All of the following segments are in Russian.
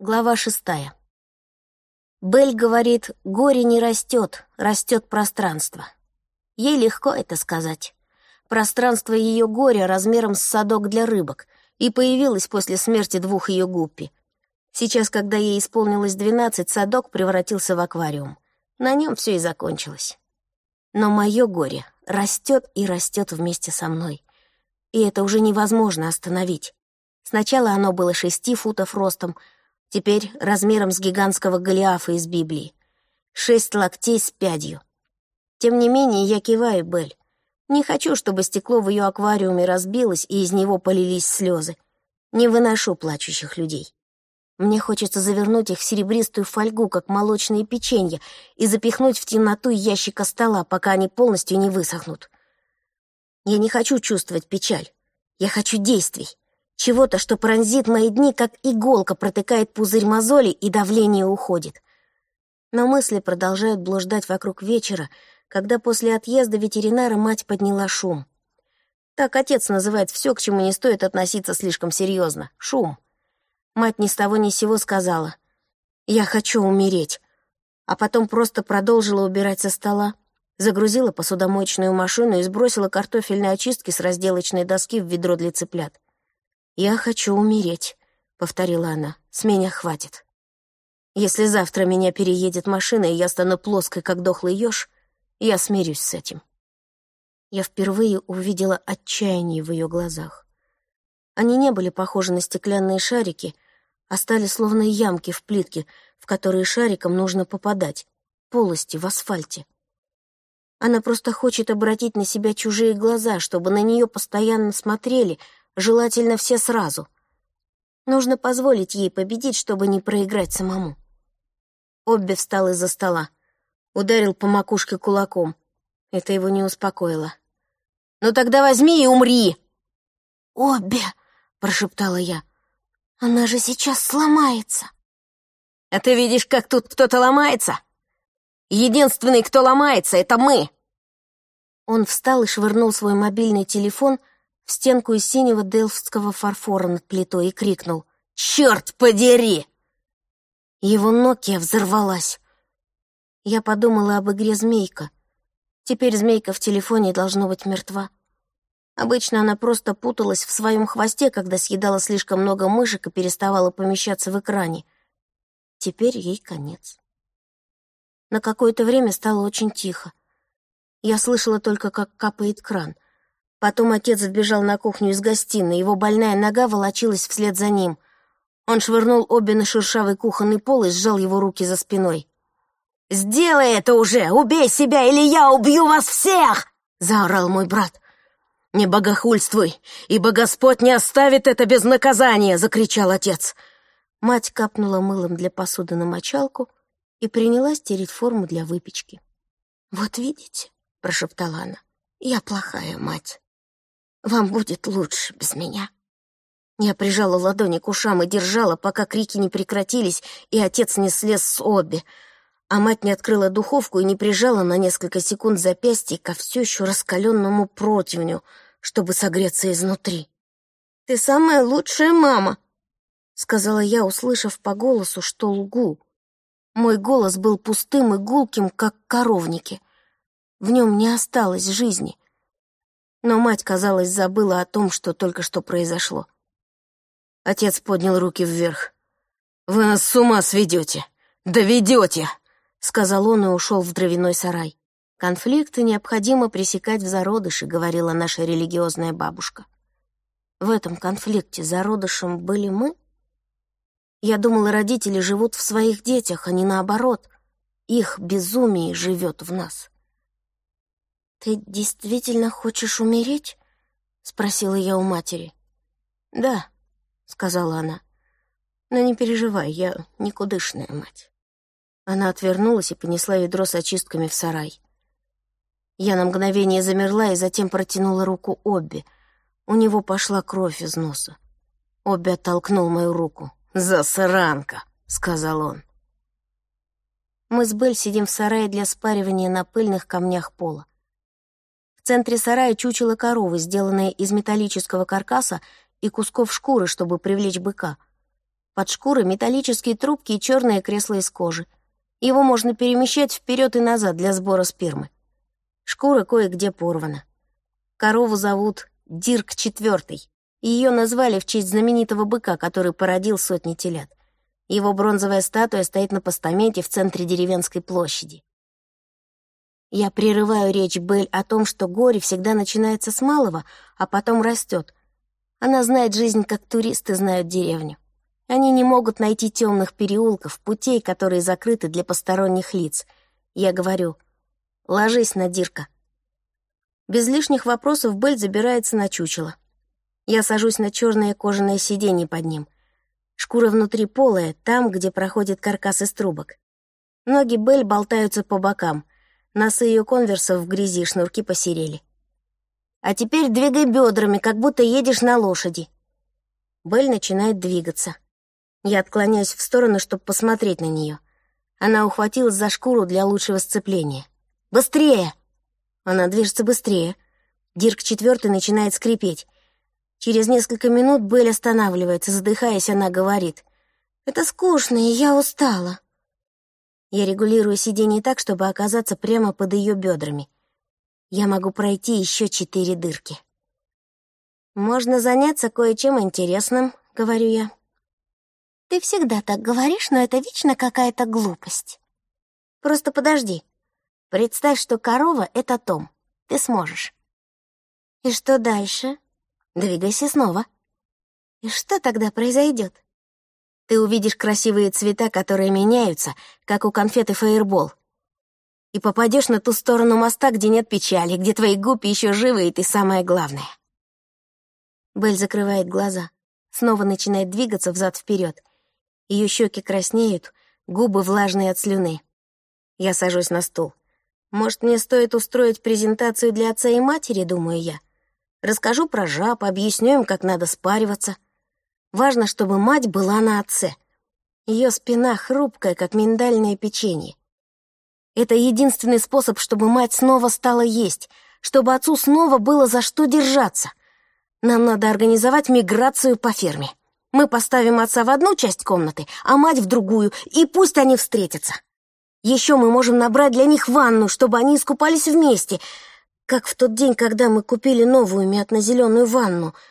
Глава шестая. Белль говорит, горе не растет, растет пространство. Ей легко это сказать. Пространство ее горя размером с садок для рыбок и появилось после смерти двух ее гуппи. Сейчас, когда ей исполнилось двенадцать, садок превратился в аквариум. На нем все и закончилось. Но мое горе растет и растет вместе со мной. И это уже невозможно остановить. Сначала оно было шести футов ростом — теперь размером с гигантского Голиафа из Библии. Шесть локтей с пядью. Тем не менее, я киваю Белль. Не хочу, чтобы стекло в ее аквариуме разбилось, и из него полились слезы. Не выношу плачущих людей. Мне хочется завернуть их в серебристую фольгу, как молочные печенья, и запихнуть в темноту ящика стола, пока они полностью не высохнут. Я не хочу чувствовать печаль. Я хочу действий. Чего-то, что пронзит мои дни, как иголка протыкает пузырь мозоли, и давление уходит. Но мысли продолжают блуждать вокруг вечера, когда после отъезда ветеринара мать подняла шум. Так отец называет все, к чему не стоит относиться слишком серьезно — шум. Мать ни с того ни с сего сказала «Я хочу умереть», а потом просто продолжила убирать со стола, загрузила посудомоечную машину и сбросила картофельные очистки с разделочной доски в ведро для цыплят. «Я хочу умереть», — повторила она. «С меня хватит. Если завтра меня переедет машина, и я стану плоской, как дохлый еж, я смирюсь с этим». Я впервые увидела отчаяние в ее глазах. Они не были похожи на стеклянные шарики, а стали словно ямки в плитке, в которые шариком нужно попадать, полости в асфальте. Она просто хочет обратить на себя чужие глаза, чтобы на нее постоянно смотрели — желательно все сразу. Нужно позволить ей победить, чтобы не проиграть самому. Обби встал из-за стола, ударил по макушке кулаком. Это его не успокоило. «Ну тогда возьми и умри!» «Обби!» — прошептала я. «Она же сейчас сломается!» «А ты видишь, как тут кто-то ломается? Единственный, кто ломается, — это мы!» Он встал и швырнул свой мобильный телефон в стенку из синего делфтского фарфора над плитой и крикнул «Черт подери!». Его Нокия взорвалась. Я подумала об игре «Змейка». Теперь змейка в телефоне должно быть мертва. Обычно она просто путалась в своем хвосте, когда съедала слишком много мышек и переставала помещаться в экране. Теперь ей конец. На какое-то время стало очень тихо. Я слышала только, как капает кран — Потом отец сбежал на кухню из гостиной, его больная нога волочилась вслед за ним. Он швырнул обе на шершавый кухонный пол и сжал его руки за спиной. «Сделай это уже! Убей себя, или я убью вас всех!» — заорал мой брат. «Не богохульствуй, ибо Господь не оставит это без наказания!» — закричал отец. Мать капнула мылом для посуды на мочалку и принялась тереть форму для выпечки. «Вот видите», — прошептала она, — «я плохая мать». Вам будет лучше без меня». Я прижала ладони к ушам и держала, пока крики не прекратились, и отец не слез с обе, а мать не открыла духовку и не прижала на несколько секунд запястье ко все еще раскаленному противню, чтобы согреться изнутри. «Ты самая лучшая мама», — сказала я, услышав по голосу, что лгу. Мой голос был пустым и гулким, как коровники. В нем не осталось жизни — но мать, казалось, забыла о том, что только что произошло. Отец поднял руки вверх. «Вы нас с ума сведете! Доведете!» — сказал он и ушел в дровяной сарай. «Конфликты необходимо пресекать в зародыше», — говорила наша религиозная бабушка. В этом конфликте зародышем были мы? Я думала, родители живут в своих детях, а не наоборот. Их безумие живет в нас. «Ты действительно хочешь умереть?» — спросила я у матери. «Да», — сказала она. «Но не переживай, я никудышная мать». Она отвернулась и понесла ведро с очистками в сарай. Я на мгновение замерла и затем протянула руку Обби. У него пошла кровь из носа. Обби оттолкнул мою руку. «Засранка!» — сказал он. Мы с Белль сидим в сарае для спаривания на пыльных камнях пола центре сарая чучело коровы, сделанное из металлического каркаса и кусков шкуры, чтобы привлечь быка. Под шкурой металлические трубки и черное кресло из кожи. Его можно перемещать вперед и назад для сбора спермы. Шкура кое-где порвана. Корову зовут Дирк и ее назвали в честь знаменитого быка, который породил сотни телят. Его бронзовая статуя стоит на постаменте в центре деревенской площади. Я прерываю речь Белль о том, что горе всегда начинается с малого, а потом растет. Она знает жизнь, как туристы знают деревню. Они не могут найти темных переулков, путей, которые закрыты для посторонних лиц. Я говорю, ложись, Надирка. Без лишних вопросов Белль забирается на чучело. Я сажусь на черное кожаное сиденье под ним. Шкура внутри полая, там, где проходит каркас из трубок. Ноги Белль болтаются по бокам. Носы ее конверсов в грязи, шнурки посерели. А теперь двигай бедрами, как будто едешь на лошади. Белль начинает двигаться. Я отклоняюсь в сторону, чтобы посмотреть на нее. Она ухватилась за шкуру для лучшего сцепления. «Быстрее!» Она движется быстрее. Дирк четвертый начинает скрипеть. Через несколько минут Белль останавливается, задыхаясь, она говорит. «Это скучно, и я устала». Я регулирую сиденье так, чтобы оказаться прямо под ее бедрами. Я могу пройти еще четыре дырки. «Можно заняться кое-чем интересным», — говорю я. «Ты всегда так говоришь, но это вечно какая-то глупость». «Просто подожди. Представь, что корова — это Том. Ты сможешь». «И что дальше?» «Двигайся снова». «И что тогда произойдет?» Ты увидишь красивые цвета, которые меняются, как у конфеты «Фаербол». И попадешь на ту сторону моста, где нет печали, где твои губы еще живы, и ты самое главное. Белль закрывает глаза, снова начинает двигаться взад-вперед. Ее щеки краснеют, губы влажные от слюны. Я сажусь на стул. Может, мне стоит устроить презентацию для отца и матери, думаю я. Расскажу про жаб, объясню им, как надо спариваться — Важно, чтобы мать была на отце. Ее спина хрупкая, как миндальное печенье. Это единственный способ, чтобы мать снова стала есть, чтобы отцу снова было за что держаться. Нам надо организовать миграцию по ферме. Мы поставим отца в одну часть комнаты, а мать в другую, и пусть они встретятся. Еще мы можем набрать для них ванну, чтобы они искупались вместе, как в тот день, когда мы купили новую мятно-зеленую ванну —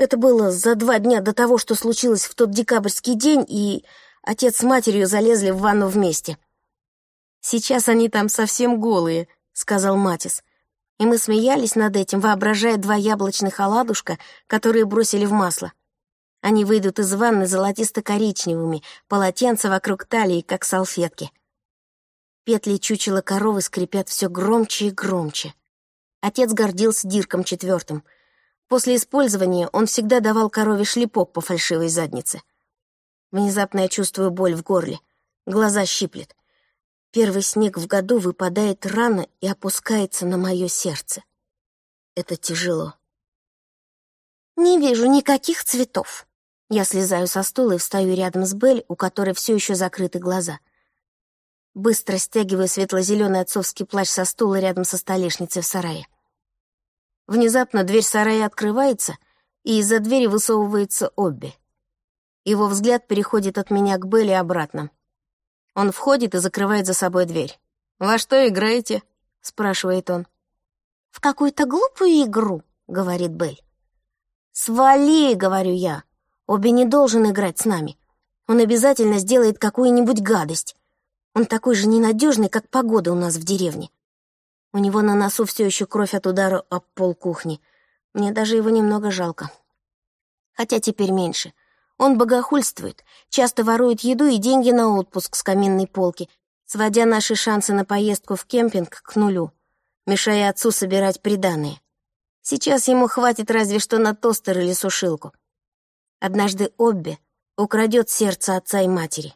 это было за два дня до того, что случилось в тот декабрьский день, и отец с матерью залезли в ванну вместе. «Сейчас они там совсем голые», — сказал Матис. И мы смеялись над этим, воображая два яблочных оладушка, которые бросили в масло. Они выйдут из ванны золотисто-коричневыми, полотенца вокруг талии, как салфетки. Петли чучела коровы скрипят все громче и громче. Отец гордился Дирком четвертым — После использования он всегда давал корове шлепок по фальшивой заднице. Внезапно я чувствую боль в горле. Глаза щиплет. Первый снег в году выпадает рано и опускается на мое сердце. Это тяжело. Не вижу никаких цветов. Я слезаю со стула и встаю рядом с Белль, у которой все еще закрыты глаза. Быстро стягиваю светло-зеленый отцовский плащ со стула рядом со столешницей в сарае. Внезапно дверь сарая открывается, и из-за двери высовывается Обби. Его взгляд переходит от меня к Белли обратно. Он входит и закрывает за собой дверь. «Во что играете?» — спрашивает он. «В какую-то глупую игру», — говорит Белль. «Свали», — говорю я. Обби не должен играть с нами. Он обязательно сделает какую-нибудь гадость. Он такой же ненадежный, как погода у нас в деревне. У него на носу все еще кровь от удара об пол кухни. Мне даже его немного жалко. Хотя теперь меньше. Он богохульствует, часто ворует еду и деньги на отпуск с каминной полки, сводя наши шансы на поездку в кемпинг к нулю, мешая отцу собирать приданые. Сейчас ему хватит разве что на тостер или сушилку. Однажды Обби украдет сердце отца и матери.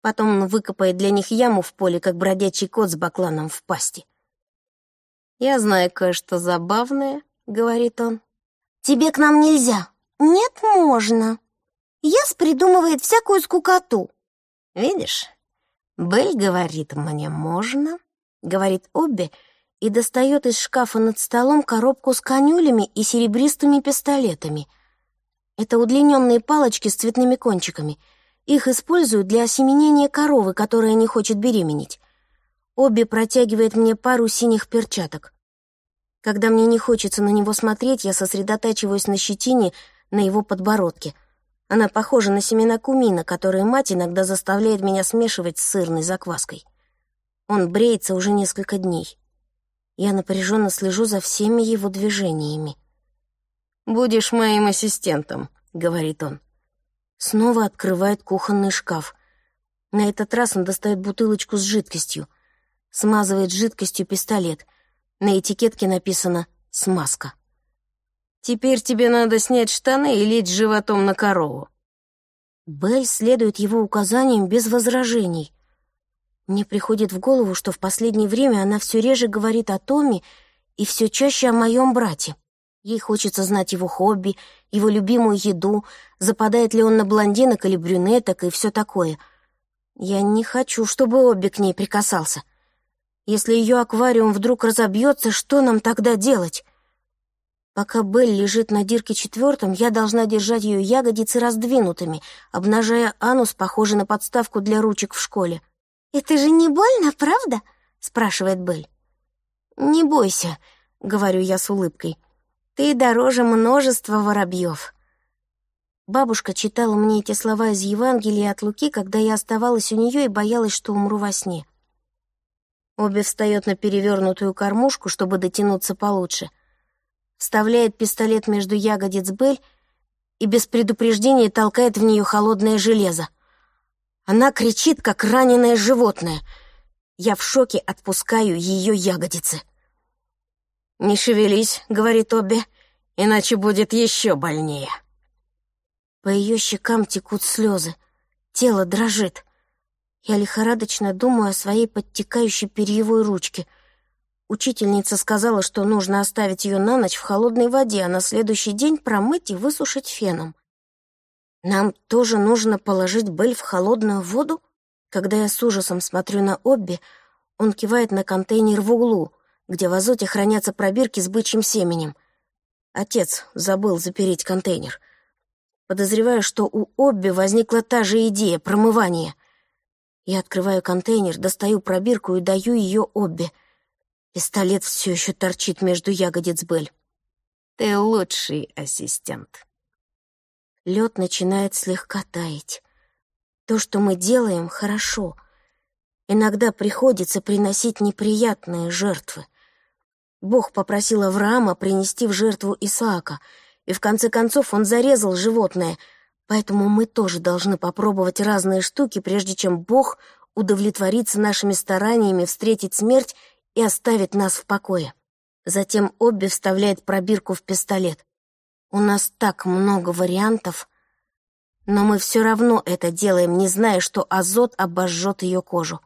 Потом он выкопает для них яму в поле, как бродячий кот с бакланом в пасти. «Я знаю кое-что забавное», — говорит он. «Тебе к нам нельзя». «Нет, можно». Яс придумывает всякую скукоту. «Видишь, Белль говорит мне «можно», — говорит Обби, и достает из шкафа над столом коробку с конюлями и серебристыми пистолетами. Это удлиненные палочки с цветными кончиками. Их используют для осеменения коровы, которая не хочет беременеть. Обе протягивает мне пару синих перчаток. Когда мне не хочется на него смотреть, я сосредотачиваюсь на щетине на его подбородке. Она похожа на семена кумина, которые мать иногда заставляет меня смешивать с сырной закваской. Он бреется уже несколько дней. Я напряженно слежу за всеми его движениями. «Будешь моим ассистентом», — говорит он. Снова открывает кухонный шкаф. На этот раз он достает бутылочку с жидкостью. Смазывает жидкостью пистолет. На этикетке написано «смазка». «Теперь тебе надо снять штаны и лечь животом на корову». Белль следует его указаниям без возражений. Мне приходит в голову, что в последнее время она все реже говорит о Томе и все чаще о моем брате. Ей хочется знать его хобби, его любимую еду, западает ли он на блондинок или брюнеток и все такое. Я не хочу, чтобы Обби к ней прикасался. Если ее аквариум вдруг разобьется, что нам тогда делать? Пока Белль лежит на дирке четвертом, я должна держать ее ягодицы раздвинутыми, обнажая анус, похожий на подставку для ручек в школе. «Это же не больно, правда?» — спрашивает Белль. «Не бойся», — говорю я с улыбкой. Ты дороже множества воробьев. Бабушка читала мне эти слова из Евангелия от Луки, когда я оставалась у нее и боялась, что умру во сне. Обе встает на перевернутую кормушку, чтобы дотянуться получше. Вставляет пистолет между ягодиц Бель и без предупреждения толкает в нее холодное железо. Она кричит, как раненое животное. Я в шоке отпускаю ее ягодицы. «Не шевелись», — говорит Обби, — «иначе будет еще больнее». По ее щекам текут слезы, тело дрожит. Я лихорадочно думаю о своей подтекающей перьевой ручке. Учительница сказала, что нужно оставить ее на ночь в холодной воде, а на следующий день промыть и высушить феном. Нам тоже нужно положить Бель в холодную воду? Когда я с ужасом смотрю на Обби, он кивает на контейнер в углу — где в азоте хранятся пробирки с бычьим семенем. Отец забыл запереть контейнер. Подозреваю, что у Обби возникла та же идея — промывания. Я открываю контейнер, достаю пробирку и даю ее Обби. Пистолет все еще торчит между ягодиц Бель. «Ты лучший ассистент». Лед начинает слегка таять. То, что мы делаем, хорошо. Иногда приходится приносить неприятные жертвы — Бог попросил Авраама принести в жертву Исаака, и в конце концов он зарезал животное, поэтому мы тоже должны попробовать разные штуки, прежде чем Бог удовлетворится нашими стараниями встретить смерть и оставит нас в покое. Затем Обби вставляет пробирку в пистолет. У нас так много вариантов, но мы все равно это делаем, не зная, что азот обожжет ее кожу.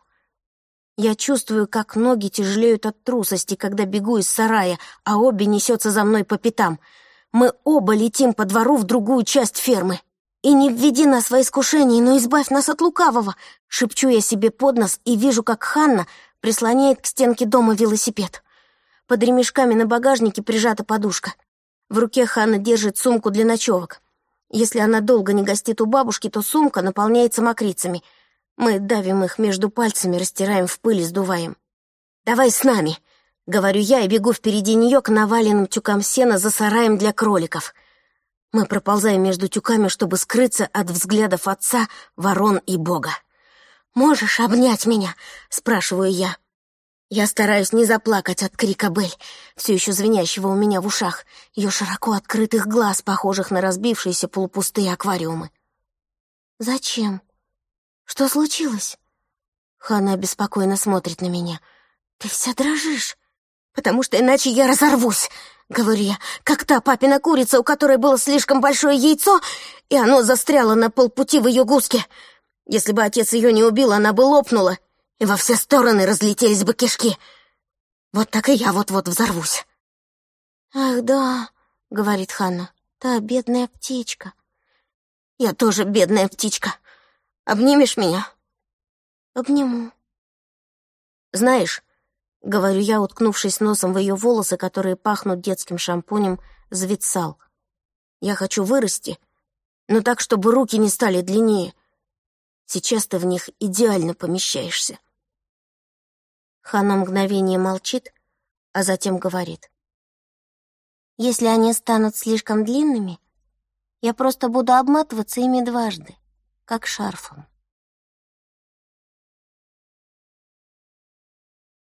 Я чувствую, как ноги тяжелеют от трусости, когда бегу из сарая, а обе несется за мной по пятам. Мы оба летим по двору в другую часть фермы. «И не введи нас во искушение, но избавь нас от лукавого!» Шепчу я себе под нос и вижу, как Ханна прислоняет к стенке дома велосипед. Под ремешками на багажнике прижата подушка. В руке Ханна держит сумку для ночевок. Если она долго не гостит у бабушки, то сумка наполняется мокрицами — мы давим их между пальцами, растираем в пыль и сдуваем. «Давай с нами!» — говорю я и бегу впереди нее к наваленным тюкам сена за сараем для кроликов. Мы проползаем между тюками, чтобы скрыться от взглядов отца, ворон и бога. «Можешь обнять меня?» — спрашиваю я. Я стараюсь не заплакать от крика Бель, все еще звенящего у меня в ушах, ее широко открытых глаз, похожих на разбившиеся полупустые аквариумы. «Зачем?» Что случилось?» Хана беспокойно смотрит на меня. «Ты вся дрожишь, потому что иначе я разорвусь», — говорю я, как та папина курица, у которой было слишком большое яйцо, и оно застряло на полпути в ее гуске. Если бы отец ее не убил, она бы лопнула, и во все стороны разлетелись бы кишки. Вот так и я вот-вот взорвусь. «Ах, да», — говорит Ханна, — «та бедная птичка». «Я тоже бедная птичка», Обнимешь меня?» «Обниму». «Знаешь», — говорю я, уткнувшись носом в ее волосы, которые пахнут детским шампунем, звицал. «Я хочу вырасти, но так, чтобы руки не стали длиннее. Сейчас ты в них идеально помещаешься. Хана мгновение молчит, а затем говорит. Если они станут слишком длинными, я просто буду обматываться ими дважды, как шарфом.